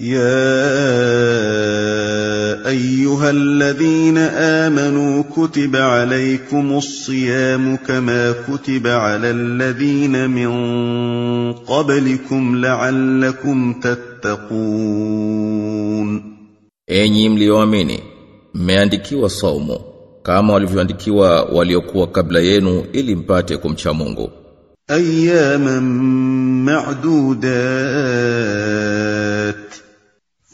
يا ايها الذين امنوا كتب عليكم الصيام كما كتب على الذين من قبلكم لعلكم تتقون Enyi mlioamini, mmeandikiwa saumu kama walivyoandikiwa waliokuwa kabla yenu ili mpate kumcha Mungu. اياما معدودات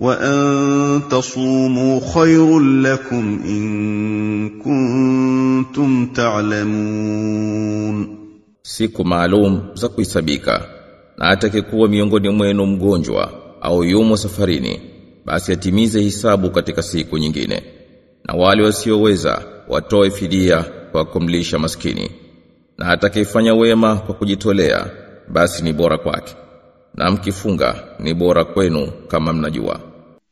وان تصوموا خير لكم ان كنتم تعلمون Siku maalum za kuhisabika. Na atakayekuwa miongoni mwenu mgonjwa au yumo safarini, basi atimize hisabu katika siku nyingine. Na wale wasioweza watoe fidia kwa kumlisha maskini. Na atakayefanya wema kwa kujitolea, basi ni bora kwake. Na mkifunga ni bora kwenu kama mnajua.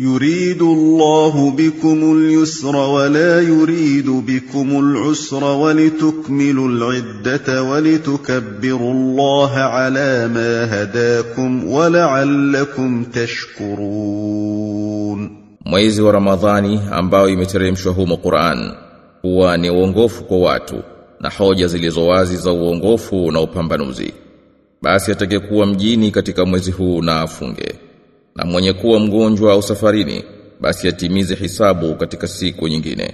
يريد الله بكم اليسر ولا يريد بكم العسر ولتكملوا العده ولتكبروا الله على ما هداكم ولعلكم تشكرون Mwezi wa Ramadhani ambao imeteremshwa humo Qur'an huwa ni uongofu kwa watu na hoja zilizo wazi za uongofu na upambanuzi. Basi atakayekuwa mjini katika mwezi huu na afunge. Na mwenye kuwa mgonjwa au safarini basi atimize hisabu katika siku nyingine.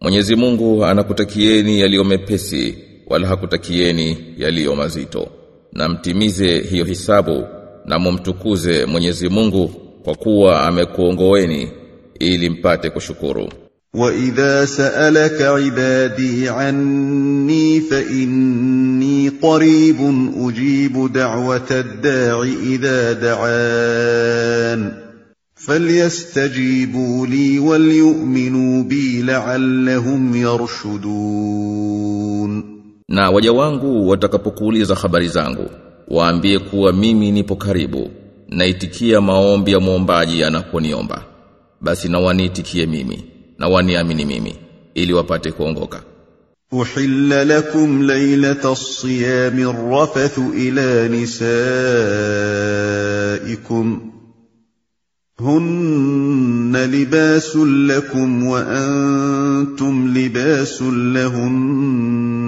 Mwenyezi Mungu anakutakieni yaliyo mepesi wala hakutakieni yaliyo mazito. Na mtimize hiyo hisabu na mumtukuze Mwenyezi Mungu kwa kuwa amekuongoeni ili mpate kushukuru. واذا سالك عبادي عني فاني قريب اجيب دعوه الداع اذا دعان فليستجيبوا لي وليؤمنوا بي لعلهم يرشدون Na waja wangu watakapokuuliza habari zangu, waambie kuwa mimi nipo karibu, naitikia maombi ya muombaji anaponiomba. Basi na waniitikie mimi, Na waniamini mimi, ili wapate kuongoka. أحل لكم ليلة الصيام الرفث إلى نسائكم هن لباس لكم وأنتم لباس لهن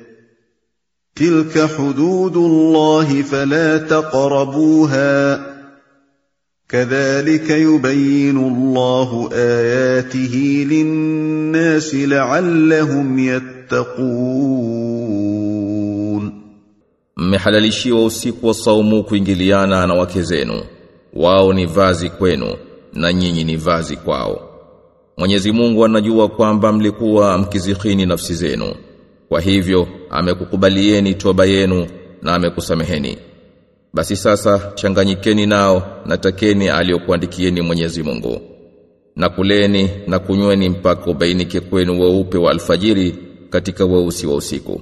تلك حدود الله فلا تقربوها كذلك يبين الله اياته للناس لعلهم يتقون Mmehalalishiwa usiku wa saumu kuingiliana na wake zenu. Wao ni vazi kwenu na nyinyi ni vazi kwao. Mwenyezi Mungu anajua kwamba mlikuwa mkizihini nafsi zenu. Kwa hivyo amekukubalieni toba yenu na amekusameheni. basi sasa changanyikeni nao na takeni aliyokuandikieni Mwenyezi Mungu. Na kuleni na kunyweni mpaka ubainike kwenu weupe wa alfajiri katika weusi wa usiku.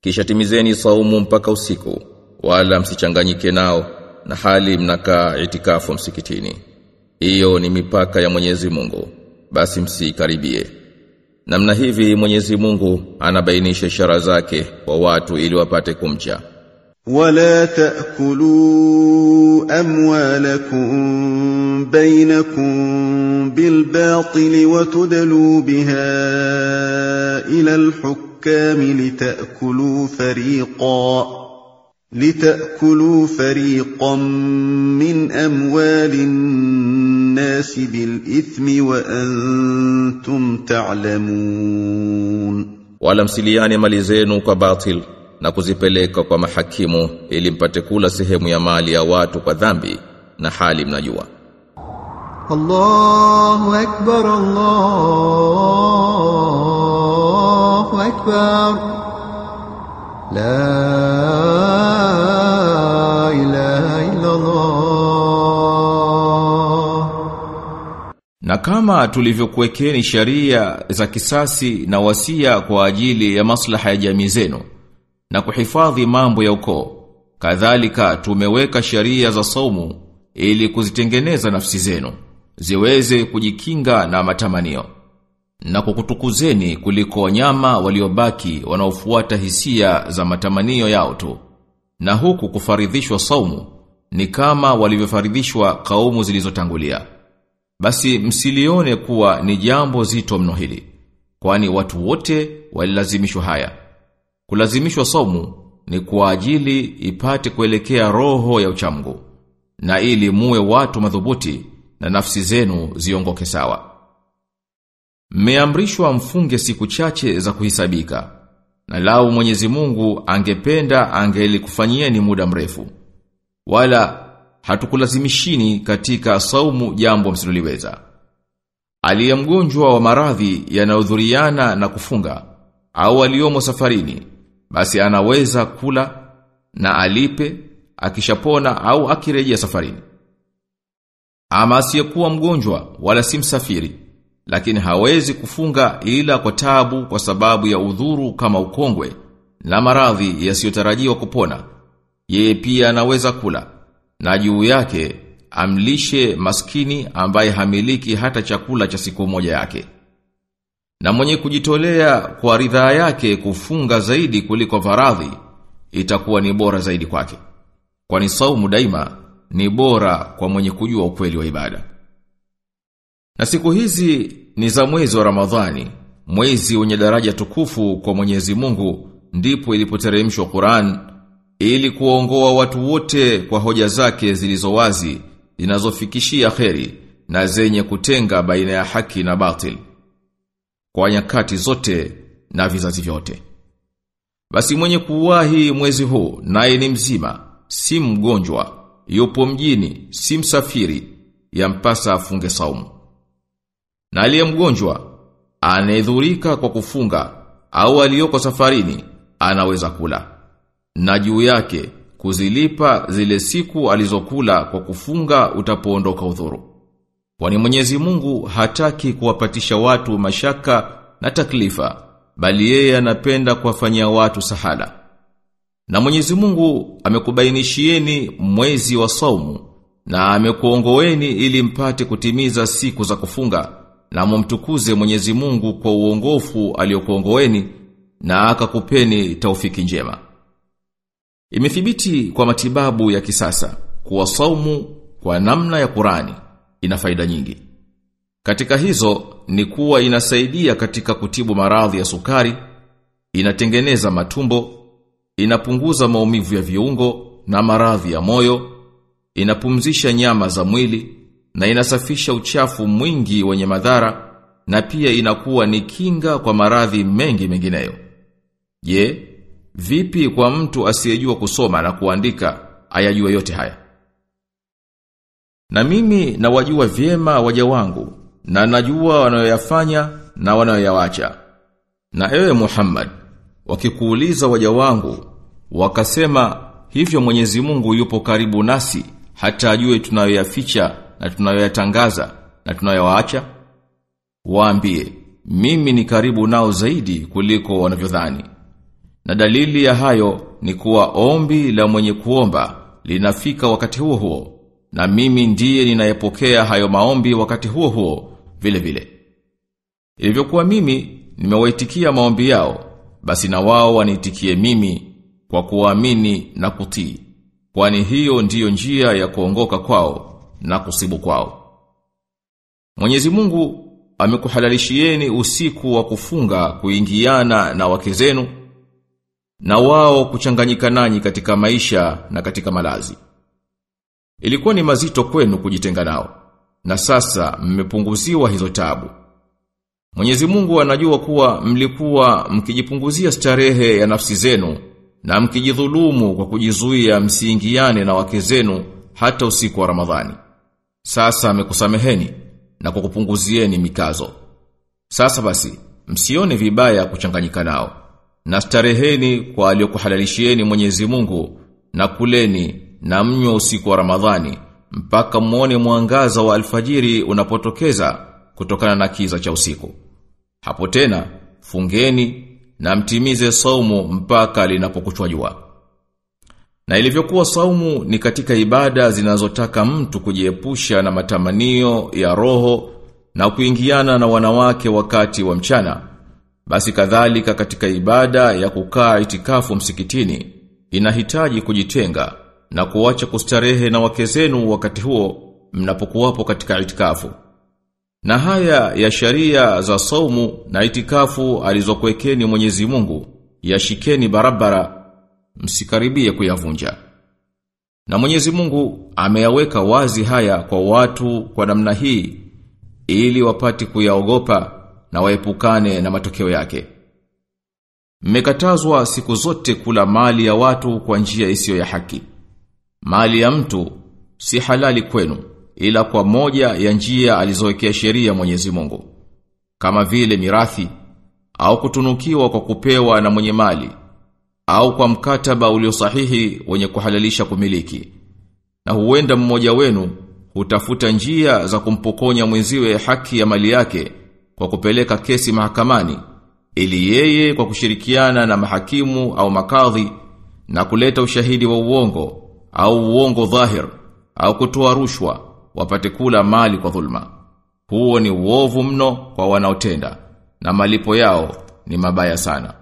Kisha timizeni saumu mpaka usiku wala msichanganyike nao na hali mnakaa itikafu msikitini. Hiyo ni mipaka ya Mwenyezi Mungu. Basi msikaribie Namna hivi Mwenyezi Mungu anabainisha ishara zake kwa watu ili wapate kumcha. Wala taakulu amwalakum bainakum bil batil wa tudlu biha ila al hukam litakulu fariqan لتأكلوا فريقا من أموال الناس بالإثم وأنتم تعلمون wala msiliane mali zenu kwa batil na kuzipeleka kwa mahakimu ili mpate kula sehemu ya mali ya watu kwa dhambi na hali mnajua الله أكبر الله أكبر لا Kama tulivyokuwekeni sharia za kisasi na wasia kwa ajili ya maslaha ya jamii zenu na kuhifadhi mambo ya ukoo, kadhalika tumeweka sharia za saumu ili kuzitengeneza nafsi zenu ziweze kujikinga na matamanio na kukutukuzeni kuliko wanyama waliobaki wanaofuata hisia za matamanio yao tu. Na huku kufaridhishwa saumu ni kama walivyofaridhishwa kaumu zilizotangulia. Basi msilione kuwa ni jambo zito mno hili, kwani watu wote walilazimishwa haya. Kulazimishwa somu ni kwa ajili ipate kuelekea roho ya uchamgu, na ili muwe watu madhubuti na nafsi zenu ziongoke sawa. Mmeamrishwa mfunge siku chache za kuhisabika, na lau Mwenyezi Mungu angependa angelikufanyieni muda mrefu. Wala hatukulazimishini katika saumu jambo msiloliweza. Aliye mgonjwa wa maradhi yanayodhuriana na kufunga au aliyomo safarini basi anaweza kula na alipe akishapona au akirejea safarini. Ama asiyekuwa mgonjwa wala si msafiri lakini hawezi kufunga ila kwa tabu kwa sababu ya udhuru kama ukongwe na maradhi yasiyotarajiwa kupona. Yeye pia anaweza kula na juu yake amlishe maskini ambaye hamiliki hata chakula cha siku moja yake. Na mwenye kujitolea kwa ridhaa yake kufunga zaidi kuliko faradhi itakuwa ni bora zaidi kwake. Kwani saumu daima ni bora kwa mwenye kujua ukweli wa ibada. Na siku hizi ni za mwezi wa Ramadhani, mwezi wenye daraja tukufu kwa Mwenyezi Mungu, ndipo ilipoteremshwa Qur'an ili kuongoa watu wote kwa hoja zake zilizowazi zinazofikishia kheri na zenye kutenga baina ya haki na batil kwa nyakati zote na vizazi vyote. Basi mwenye kuwahi mwezi huu naye ni mzima, si mgonjwa, yupo mjini, si msafiri, yampasa afunge saumu. Na aliye mgonjwa, anayedhurika kwa kufunga, au aliyoko safarini, anaweza kula. Na juu yake, kuzilipa zile siku alizokula kwa kufunga utapoondoka udhuru. Kwani Mwenyezi Mungu hataki kuwapatisha watu mashaka na taklifa, bali yeye anapenda kuwafanyia watu sahala. Na Mwenyezi Mungu amekubainishieni mwezi wa saumu na amekuongoeni ili mpate kutimiza siku za kufunga na mumtukuze Mwenyezi Mungu kwa uongofu aliokuongoeni na akakupeni taufiki njema. Imethibiti kwa matibabu ya kisasa kuwa saumu kwa namna ya Qurani ina faida nyingi. Katika hizo ni kuwa inasaidia katika kutibu maradhi ya sukari, inatengeneza matumbo, inapunguza maumivu ya viungo na maradhi ya moyo, inapumzisha nyama za mwili na inasafisha uchafu mwingi wenye madhara na pia inakuwa ni kinga kwa maradhi mengi mengineyo. Je, vipi kwa mtu asiyejua kusoma na kuandika ayajue yote haya? Na mimi nawajua vyema waja wangu na najua wanayoyafanya na wanayoyawacha. Na ewe Muhammad, wakikuuliza waja wangu wakasema hivyo Mwenyezi Mungu yupo karibu nasi hata ajue tunayoyaficha na tunayoyatangaza na tunayowaacha Waambie, mimi ni karibu nao zaidi kuliko wanavyodhani. Na dalili ya hayo ni kuwa ombi la mwenye kuomba linafika wakati huo huo na mimi ndiye ninayepokea hayo maombi wakati huo huo vile vile. Ilivyokuwa mimi nimewaitikia maombi yao basi na wao waniitikie mimi kwa kuamini na kutii kwani hiyo ndiyo njia ya kuongoka kwao na kusibu kwao. Mwenyezi Mungu amekuhalalishieni usiku wa kufunga kuingiana na wake zenu na wao kuchanganyika nanyi katika maisha na katika malazi. Ilikuwa ni mazito kwenu kujitenga nao na sasa mmepunguziwa hizo tabu. Mwenyezi Mungu anajua kuwa mlikuwa mkijipunguzia starehe ya nafsi zenu na mkijidhulumu kwa kujizuia msiingiane na wake zenu hata usiku wa Ramadhani. Sasa amekusameheni na kukupunguzieni mikazo. Sasa basi, msione vibaya kuchanganyika nao. Na stareheni kwa aliyokuhalalishieni Mwenyezi Mungu na kuleni na mnywe usiku wa Ramadhani mpaka muone mwangaza wa alfajiri unapotokeza kutokana na kiza cha usiku. Hapo tena fungeni na mtimize saumu mpaka linapokuchwa jua. Na ilivyokuwa saumu ni katika ibada zinazotaka mtu kujiepusha na matamanio ya roho na kuingiana na wanawake wakati wa mchana, basi kadhalika katika ibada ya kukaa itikafu msikitini inahitaji kujitenga na kuacha kustarehe na wake zenu wakati huo mnapokuwapo katika itikafu. Na haya ya sharia za saumu na itikafu alizokuwekeni Mwenyezi Mungu yashikeni barabara msikaribie kuyavunja. Na Mwenyezi Mungu ameyaweka wazi haya kwa watu kwa namna hii ili wapate kuyaogopa na waepukane na matokeo yake. Mmekatazwa siku zote kula mali ya watu kwa njia isiyo ya haki. Mali ya mtu si halali kwenu ila kwa moja ya njia alizowekea sheria Mwenyezi Mungu. Kama vile mirathi au kutunukiwa kwa kupewa na mwenye mali au kwa mkataba ulio sahihi wenye kuhalalisha kumiliki. Na huenda mmoja wenu hutafuta njia za kumpokonya mwenziwe haki ya mali yake kwa kupeleka kesi mahakamani ili yeye kwa kushirikiana na mahakimu au makadhi na kuleta ushahidi wa uongo au uongo dhahir au kutoa rushwa wapate kula mali kwa dhulma. Huo ni uovu mno kwa wanaotenda na malipo yao ni mabaya sana.